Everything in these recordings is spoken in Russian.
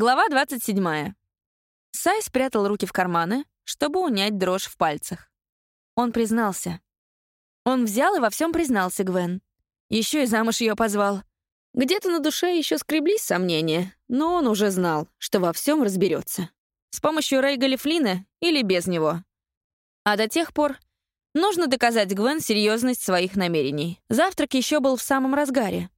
Глава 27. Сай спрятал руки в карманы, чтобы унять дрожь в пальцах. Он признался. Он взял и во всем признался Гвен. Еще и замуж ее позвал. Где-то на душе еще скреблись сомнения, но он уже знал, что во всем разберется. С помощью Рейга Флина или без него. А до тех пор нужно доказать Гвен серьезность своих намерений. Завтрак еще был в самом разгаре.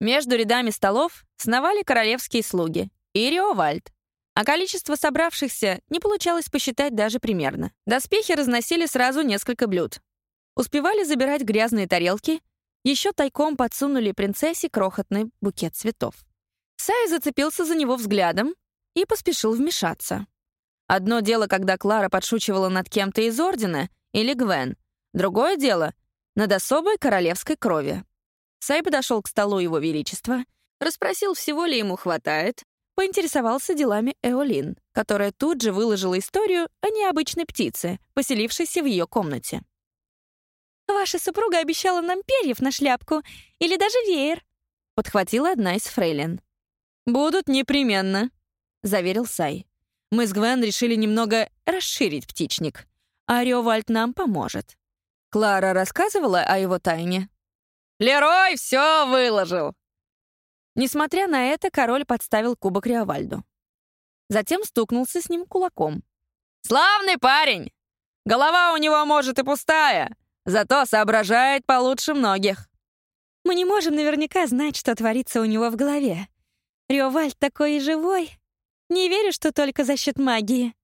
Между рядами столов сновали королевские слуги — и Риовальд. А количество собравшихся не получалось посчитать даже примерно. Доспехи разносили сразу несколько блюд. Успевали забирать грязные тарелки, еще тайком подсунули принцессе крохотный букет цветов. Сай зацепился за него взглядом и поспешил вмешаться. Одно дело, когда Клара подшучивала над кем-то из Ордена или Гвен. Другое дело — над особой королевской крови. Сай подошел к столу Его Величества, расспросил, всего ли ему хватает, поинтересовался делами Эолин, которая тут же выложила историю о необычной птице, поселившейся в ее комнате. «Ваша супруга обещала нам перьев на шляпку или даже веер», — подхватила одна из фрейлин. «Будут непременно», — заверил Сай. «Мы с Гвен решили немного расширить птичник, а Риовальд нам поможет». Клара рассказывала о его тайне. «Лерой все выложил!» Несмотря на это, король подставил кубок Риовальду. Затем стукнулся с ним кулаком. «Славный парень! Голова у него, может, и пустая, зато соображает получше многих». «Мы не можем наверняка знать, что творится у него в голове. Риовальд такой и живой. Не верю, что только за счет магии».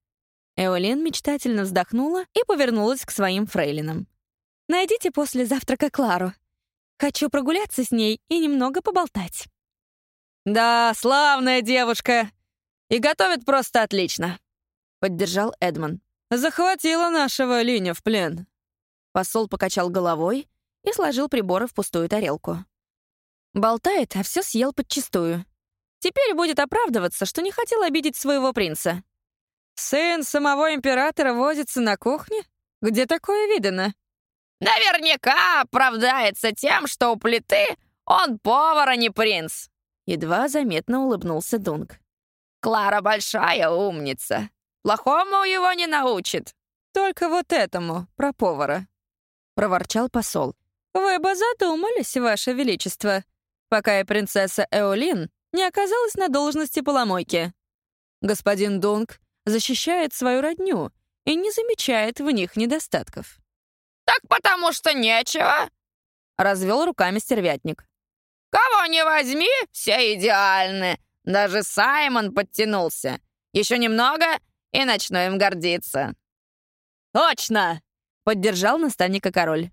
Эолин мечтательно вздохнула и повернулась к своим фрейлинам. «Найдите после завтрака Клару. Хочу прогуляться с ней и немного поболтать». «Да, славная девушка. И готовит просто отлично», — поддержал Эдмон. «Захватила нашего Линя в плен». Посол покачал головой и сложил приборы в пустую тарелку. Болтает, а все съел подчистую. Теперь будет оправдываться, что не хотел обидеть своего принца. «Сын самого императора возится на кухне? Где такое видано?» «Наверняка оправдается тем, что у плиты он повар, а не принц», Едва заметно улыбнулся Дунк. «Клара большая умница. Плохому его не научит». «Только вот этому, про повара», — проворчал посол. «Вы бы задумались, Ваше Величество, пока и принцесса Эолин не оказалась на должности поломойки. Господин Дунк защищает свою родню и не замечает в них недостатков». «Так потому что нечего», — развел руками стервятник. Кого не возьми, все идеальны. Даже Саймон подтянулся. Еще немного, и начну им гордиться». «Точно!» — поддержал наставника король.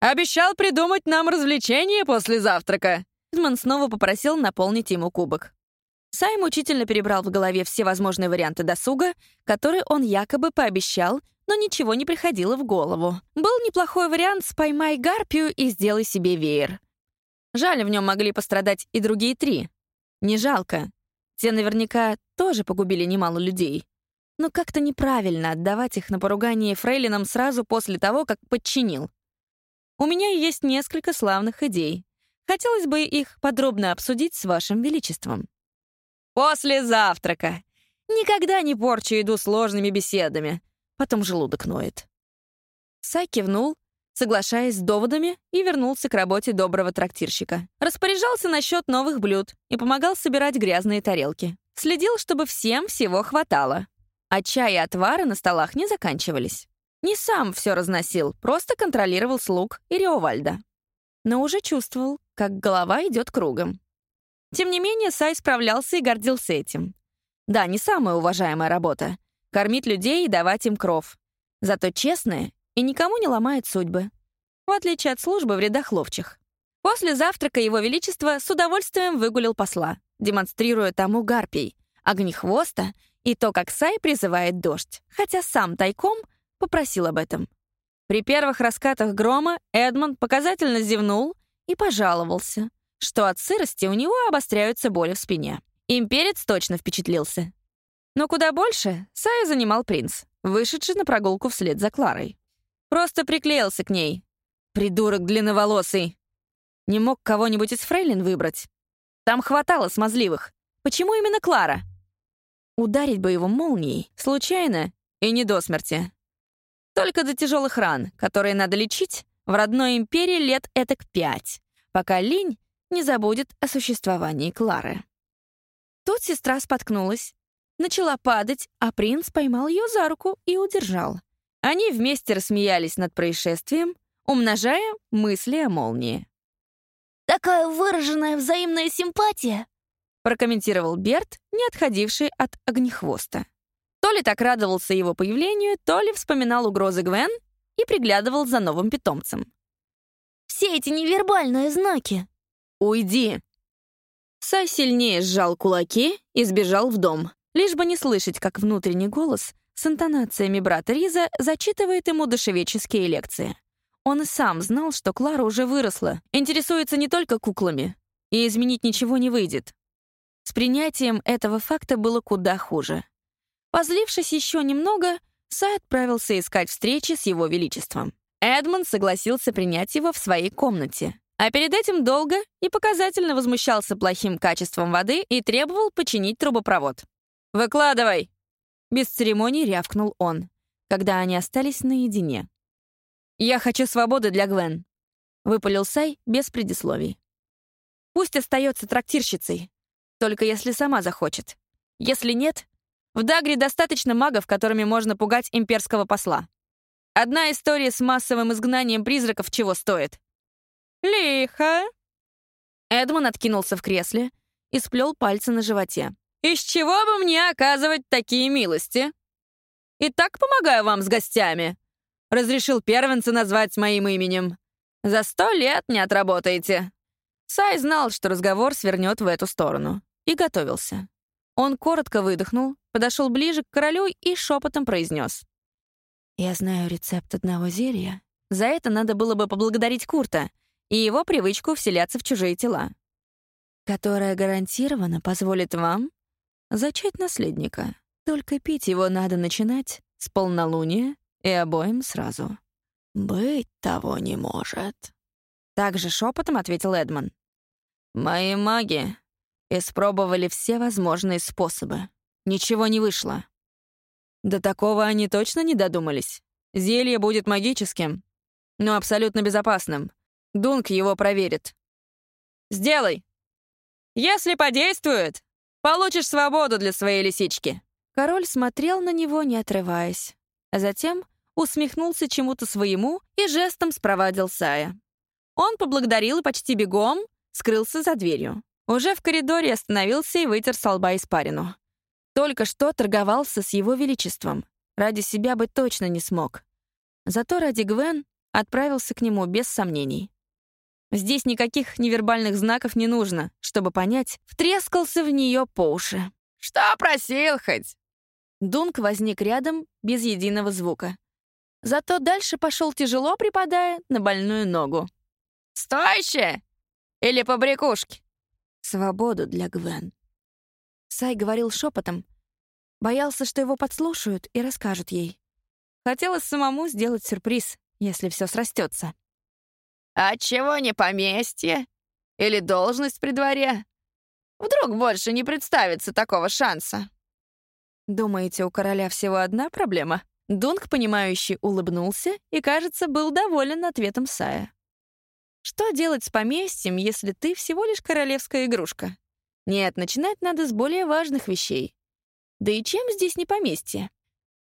«Обещал придумать нам развлечение после завтрака». Эдмон снова попросил наполнить ему кубок. Сайм учительно перебрал в голове все возможные варианты досуга, которые он якобы пообещал, но ничего не приходило в голову. Был неплохой вариант «споймай гарпию и сделай себе веер». Жаль, в нем могли пострадать и другие три. Не жалко. Те наверняка тоже погубили немало людей. Но как-то неправильно отдавать их на поругание фрейлинам сразу после того, как подчинил. У меня есть несколько славных идей. Хотелось бы их подробно обсудить с вашим величеством. После завтрака. Никогда не порчу еду сложными беседами. Потом желудок ноет. Сай кивнул, соглашаясь с доводами, и вернулся к работе доброго трактирщика. Распоряжался насчет новых блюд и помогал собирать грязные тарелки. Следил, чтобы всем всего хватало. А чай и отвары на столах не заканчивались. Не сам все разносил, просто контролировал слуг и Риовальда. Но уже чувствовал, как голова идет кругом. Тем не менее, Сай справлялся и гордился этим. Да, не самая уважаемая работа — кормить людей и давать им кров. Зато честная и никому не ломает судьбы, в отличие от службы в рядах ловчих. После завтрака Его Величество с удовольствием выгулил посла, демонстрируя тому гарпий, огнехвоста и то, как Сай призывает дождь, хотя сам тайком попросил об этом. При первых раскатах грома Эдмонд показательно зевнул и пожаловался, что от сырости у него обостряются боли в спине. Имперец точно впечатлился. Но куда больше Сая занимал принц, вышедший на прогулку вслед за Кларой. Просто приклеился к ней. Придурок длинноволосый. Не мог кого-нибудь из фрейлин выбрать. Там хватало смазливых. Почему именно Клара? Ударить бы его молнией, случайно и не до смерти. Только до тяжелых ран, которые надо лечить, в родной империи лет этак пять, пока Линь не забудет о существовании Клары. Тут сестра споткнулась, начала падать, а принц поймал ее за руку и удержал. Они вместе рассмеялись над происшествием, умножая мысли о молнии. «Такая выраженная взаимная симпатия!» прокомментировал Берт, не отходивший от огнехвоста. То ли так радовался его появлению, то ли вспоминал угрозы Гвен и приглядывал за новым питомцем. «Все эти невербальные знаки!» «Уйди!» Сай сильнее сжал кулаки и сбежал в дом, лишь бы не слышать, как внутренний голос с интонациями брата Риза зачитывает ему душевеческие лекции. Он и сам знал, что Клара уже выросла, интересуется не только куклами, и изменить ничего не выйдет. С принятием этого факта было куда хуже. Позлившись еще немного, Сай отправился искать встречи с его величеством. Эдмонд согласился принять его в своей комнате, а перед этим долго и показательно возмущался плохим качеством воды и требовал починить трубопровод. «Выкладывай!» Без церемоний рявкнул он, когда они остались наедине. «Я хочу свободы для Гвен», — выпалил Сай без предисловий. «Пусть остается трактирщицей, только если сама захочет. Если нет, в Дагре достаточно магов, которыми можно пугать имперского посла. Одна история с массовым изгнанием призраков чего стоит. «Лихо!» Эдмон откинулся в кресле и сплел пальцы на животе. «Из чего бы мне оказывать такие милости? И так помогаю вам с гостями. Разрешил первенца назвать моим именем. За сто лет не отработаете». Сай знал, что разговор свернет в эту сторону, и готовился. Он коротко выдохнул, подошел ближе к королю и шепотом произнес. «Я знаю рецепт одного зелья. За это надо было бы поблагодарить Курта и его привычку вселяться в чужие тела, которая гарантированно позволит вам зачать наследника. Только пить его надо начинать с полнолуния и обоим сразу. «Быть того не может», — также шепотом ответил Эдмон. «Мои маги испробовали все возможные способы. Ничего не вышло. До такого они точно не додумались. Зелье будет магическим, но абсолютно безопасным. Дунк его проверит. «Сделай! Если подействует, получишь свободу для своей лисички». Король смотрел на него, не отрываясь. А затем усмехнулся чему-то своему и жестом спровадил Сая. Он поблагодарил и почти бегом скрылся за дверью. Уже в коридоре остановился и вытер с лба испарину. Только что торговался с его величеством. Ради себя бы точно не смог. Зато ради Гвен отправился к нему без сомнений. Здесь никаких невербальных знаков не нужно, чтобы понять, втрескался в нее по уши. «Что просил хоть?» Дунк возник рядом без единого звука. Зато дальше пошел тяжело, припадая на больную ногу. «Стойще! Или по брякушке?» «Свободу для Гвен». Сай говорил шепотом, боялся, что его подслушают и расскажут ей. Хотелось самому сделать сюрприз, если все срастется. «А чего не поместье? Или должность при дворе? Вдруг больше не представится такого шанса?» «Думаете, у короля всего одна проблема?» Дунк, понимающий, улыбнулся и, кажется, был доволен ответом Сая. «Что делать с поместьем, если ты всего лишь королевская игрушка? Нет, начинать надо с более важных вещей. Да и чем здесь не поместье?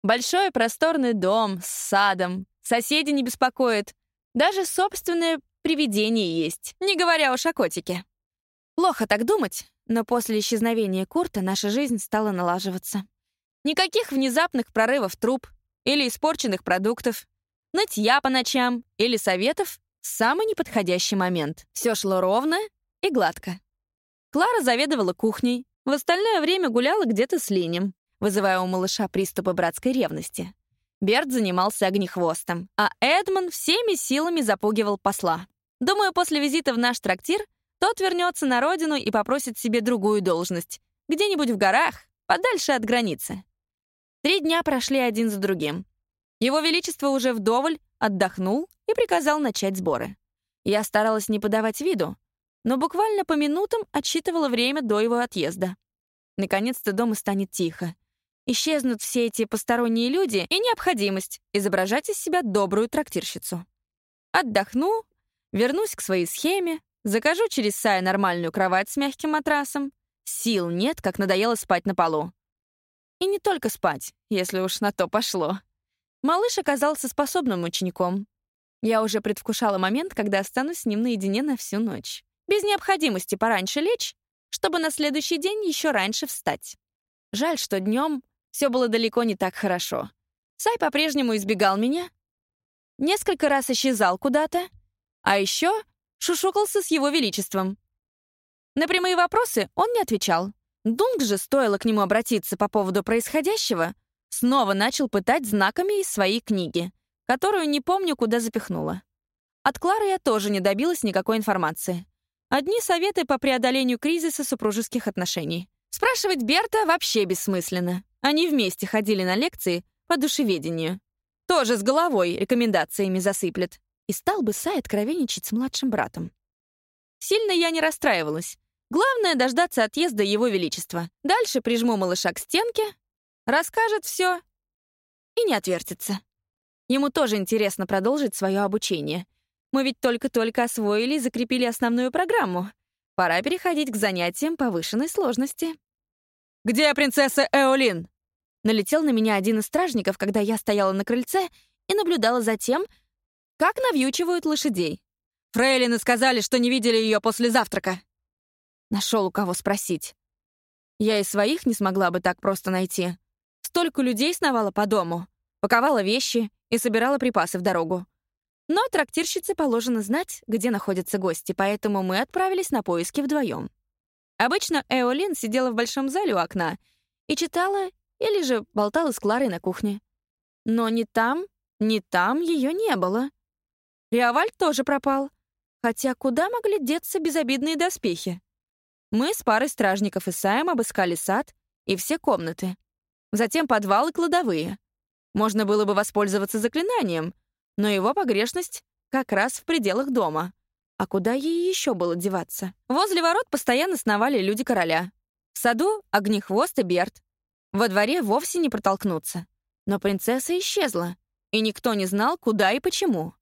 Большой просторный дом с садом, соседи не беспокоят, даже собственное привидение есть, не говоря уж о котике. Плохо так думать, но после исчезновения Курта наша жизнь стала налаживаться. Никаких внезапных прорывов труб или испорченных продуктов, нытья по ночам или советов в самый неподходящий момент. Все шло ровно и гладко. Клара заведовала кухней, в остальное время гуляла где-то с Линем, вызывая у малыша приступы братской ревности. Берт занимался огнехвостом, а Эдмон всеми силами запугивал посла. Думаю, после визита в наш трактир тот вернется на родину и попросит себе другую должность, где-нибудь в горах, подальше от границы. Три дня прошли один за другим. Его Величество уже вдоволь отдохнул и приказал начать сборы. Я старалась не подавать виду, но буквально по минутам отсчитывала время до его отъезда. Наконец-то дома станет тихо, Исчезнут все эти посторонние люди и необходимость изображать из себя добрую трактирщицу. Отдохну, вернусь к своей схеме, закажу через Сая нормальную кровать с мягким матрасом. Сил нет, как надоело спать на полу. И не только спать, если уж на то пошло. Малыш оказался способным учеником. Я уже предвкушала момент, когда останусь с ним наедине на всю ночь. Без необходимости пораньше лечь, чтобы на следующий день еще раньше встать. Жаль, что днем все было далеко не так хорошо. Сай по-прежнему избегал меня, несколько раз исчезал куда-то, а еще шушукался с его величеством. На прямые вопросы он не отвечал. Дунг же, стоило к нему обратиться по поводу происходящего, снова начал пытать знаками из своей книги, которую не помню, куда запихнула. От Клары я тоже не добилась никакой информации. Одни советы по преодолению кризиса супружеских отношений. Спрашивать Берта вообще бессмысленно. Они вместе ходили на лекции по душеведению. Тоже с головой рекомендациями засыплет. И стал бы Сай откровенничать с младшим братом. Сильно я не расстраивалась. Главное — дождаться отъезда Его Величества. Дальше прижму малыша к стенке, расскажет все и не отвертится. Ему тоже интересно продолжить свое обучение. Мы ведь только-только освоили и закрепили основную программу. Пора переходить к занятиям повышенной сложности. «Где принцесса Эолин?» Налетел на меня один из стражников, когда я стояла на крыльце и наблюдала за тем, как навьючивают лошадей. Фрейлины сказали, что не видели ее после завтрака. Нашел у кого спросить. Я и своих не смогла бы так просто найти. Столько людей сновала по дому, паковала вещи и собирала припасы в дорогу. Но трактирщице положено знать, где находятся гости, поэтому мы отправились на поиски вдвоем. Обычно Эолин сидела в большом зале у окна и читала или же болтала с Кларой на кухне. Но ни там, ни там ее не было. Риаваль тоже пропал. Хотя куда могли деться безобидные доспехи? Мы с парой стражников и Саем обыскали сад и все комнаты. Затем подвал и кладовые. Можно было бы воспользоваться заклинанием, но его погрешность как раз в пределах дома. А куда ей еще было деваться? Возле ворот постоянно сновали люди короля. В саду — Огнехвост и Берт. Во дворе вовсе не протолкнуться. Но принцесса исчезла, и никто не знал, куда и почему.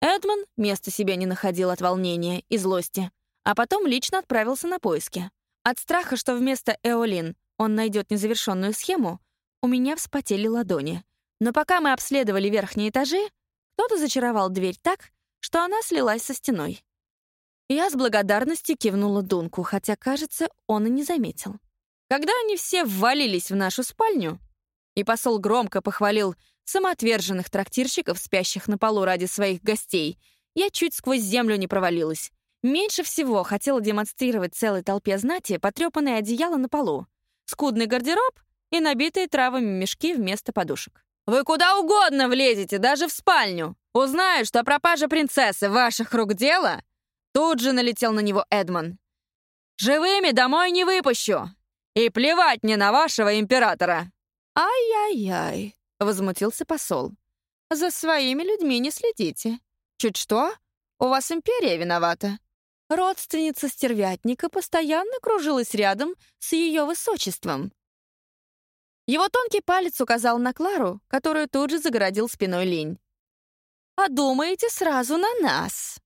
Эдмон места себе не находил от волнения и злости, а потом лично отправился на поиски. От страха, что вместо Эолин он найдет незавершенную схему, у меня вспотели ладони. Но пока мы обследовали верхние этажи, кто-то зачаровал дверь так, что она слилась со стеной. Я с благодарностью кивнула Дунку, хотя, кажется, он и не заметил. Когда они все ввалились в нашу спальню, и посол громко похвалил самоотверженных трактирщиков, спящих на полу ради своих гостей, я чуть сквозь землю не провалилась. Меньше всего хотела демонстрировать целой толпе знати потрепанное одеяло на полу, скудный гардероб и набитые травами мешки вместо подушек. «Вы куда угодно влезете, даже в спальню! Узнаю, что пропажа принцессы ваших рук дело!» Тут же налетел на него Эдмон. «Живыми домой не выпущу! И плевать мне на вашего императора!» «Ай-яй-яй!» — возмутился посол. «За своими людьми не следите. Чуть что, у вас империя виновата. Родственница стервятника постоянно кружилась рядом с ее высочеством. Его тонкий палец указал на Клару, которую тут же загородил спиной лень. «А думаете сразу на нас?»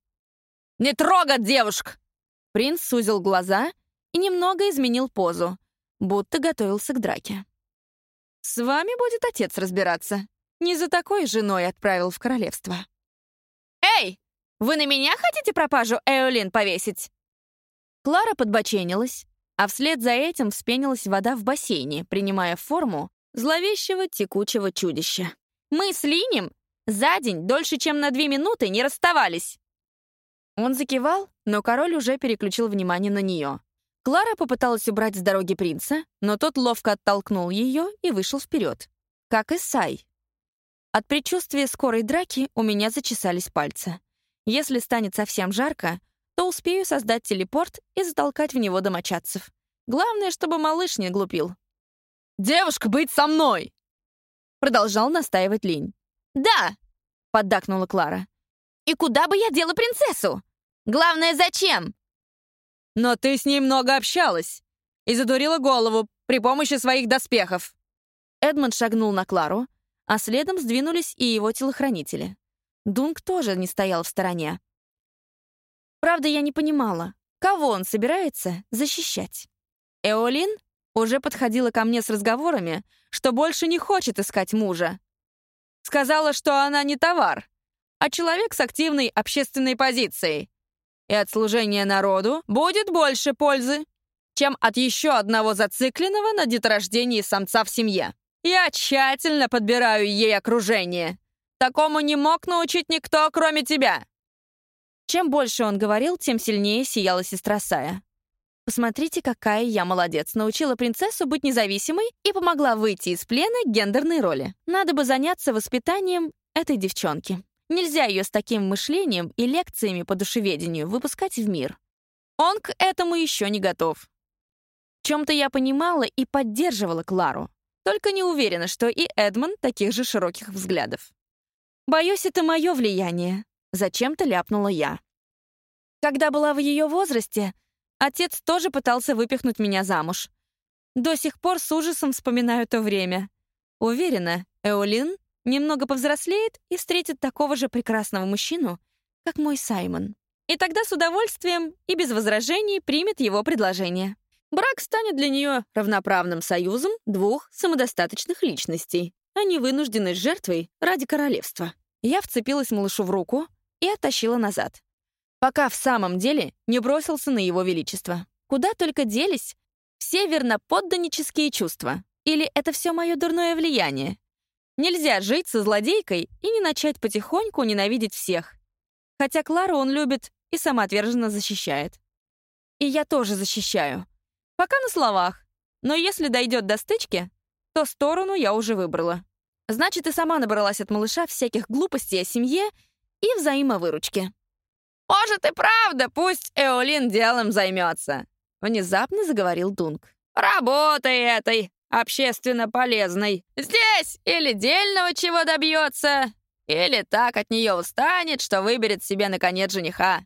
«Не трогать девушек!» Принц сузил глаза и немного изменил позу, будто готовился к драке. «С вами будет отец разбираться. Не за такой женой отправил в королевство». «Эй, вы на меня хотите пропажу Эолин повесить?» Клара подбоченилась, а вслед за этим вспенилась вода в бассейне, принимая форму зловещего текучего чудища. «Мы с Линем за день дольше, чем на две минуты не расставались!» Он закивал, но король уже переключил внимание на нее. Клара попыталась убрать с дороги принца, но тот ловко оттолкнул ее и вышел вперед. Как и Сай. От предчувствия скорой драки у меня зачесались пальцы. Если станет совсем жарко, то успею создать телепорт и затолкать в него домочадцев. Главное, чтобы малыш не глупил. «Девушка, быть со мной!» Продолжал настаивать Линь. «Да!» — поддакнула Клара. «И куда бы я дела принцессу? Главное, зачем?» «Но ты с ней много общалась и задурила голову при помощи своих доспехов». Эдмонд шагнул на Клару, а следом сдвинулись и его телохранители. Дунк тоже не стоял в стороне. Правда, я не понимала, кого он собирается защищать. Эолин уже подходила ко мне с разговорами, что больше не хочет искать мужа. Сказала, что она не товар, а человек с активной общественной позицией. И от служения народу будет больше пользы, чем от еще одного зацикленного на деторождении самца в семье. Я тщательно подбираю ей окружение. Такому не мог научить никто, кроме тебя. Чем больше он говорил, тем сильнее сияла сестра Сая. Посмотрите, какая я молодец. Научила принцессу быть независимой и помогла выйти из плена гендерной роли. Надо бы заняться воспитанием этой девчонки. Нельзя ее с таким мышлением и лекциями по душеведению выпускать в мир. Он к этому еще не готов. В чем-то я понимала и поддерживала Клару. Только не уверена, что и Эдмон таких же широких взглядов. Боюсь, это мое влияние. Зачем-то ляпнула я. Когда была в ее возрасте, отец тоже пытался выпихнуть меня замуж. До сих пор с ужасом вспоминаю то время. Уверена, Эолин немного повзрослеет и встретит такого же прекрасного мужчину, как мой Саймон. И тогда с удовольствием и без возражений примет его предложение. Брак станет для нее равноправным союзом двух самодостаточных личностей, а не вынужденной жертвой ради королевства. Я вцепилась малышу в руку и оттащила назад, пока в самом деле не бросился на его величество. Куда только делись все верноподданнические чувства. Или это все мое дурное влияние? Нельзя жить со злодейкой и не начать потихоньку ненавидеть всех. Хотя Клару он любит и самоотверженно защищает. И я тоже защищаю. Пока на словах. Но если дойдет до стычки, то сторону я уже выбрала. Значит, и сама набралась от малыша всяких глупостей о семье и взаимовыручке. «Может, и правда, пусть Эолин делом займется», — внезапно заговорил Дунк. «Работой этой общественно полезной. Здесь или дельного чего добьется, или так от нее устанет, что выберет себе, наконец, жениха».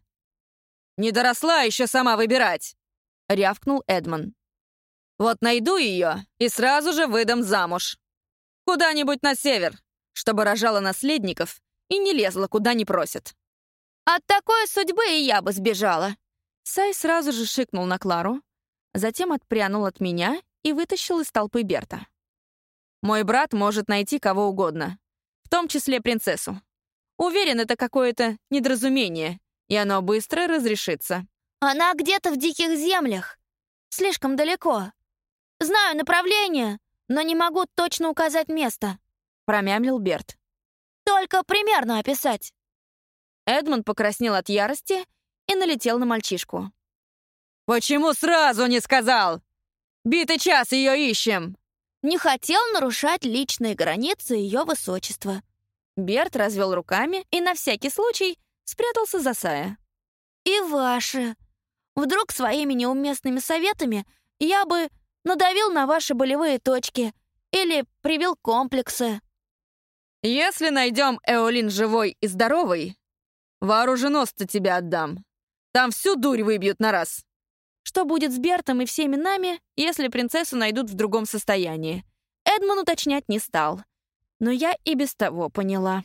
«Не доросла еще сама выбирать!» — рявкнул Эдмон. «Вот найду ее и сразу же выдам замуж. Куда-нибудь на север, чтобы рожала наследников и не лезла, куда не просят». «От такой судьбы и я бы сбежала!» Сай сразу же шикнул на Клару, затем отпрянул от меня и вытащил из толпы Берта. «Мой брат может найти кого угодно, в том числе принцессу. Уверен, это какое-то недоразумение, и оно быстро разрешится». «Она где-то в диких землях. Слишком далеко. Знаю направление, но не могу точно указать место», — промямлил Берт. «Только примерно описать». Эдмунд покраснел от ярости и налетел на мальчишку. «Почему сразу не сказал? Битый час ее ищем!» Не хотел нарушать личные границы ее высочества. Берт развел руками и на всякий случай спрятался за Сая. «И ваши. Вдруг своими неуместными советами я бы надавил на ваши болевые точки или привил комплексы». «Если найдем Эолин живой и здоровой, вооруженосца тебя отдам. Там всю дурь выбьют на раз». Что будет с Бертом и всеми нами, если принцессу найдут в другом состоянии? Эдмон уточнять не стал. Но я и без того поняла.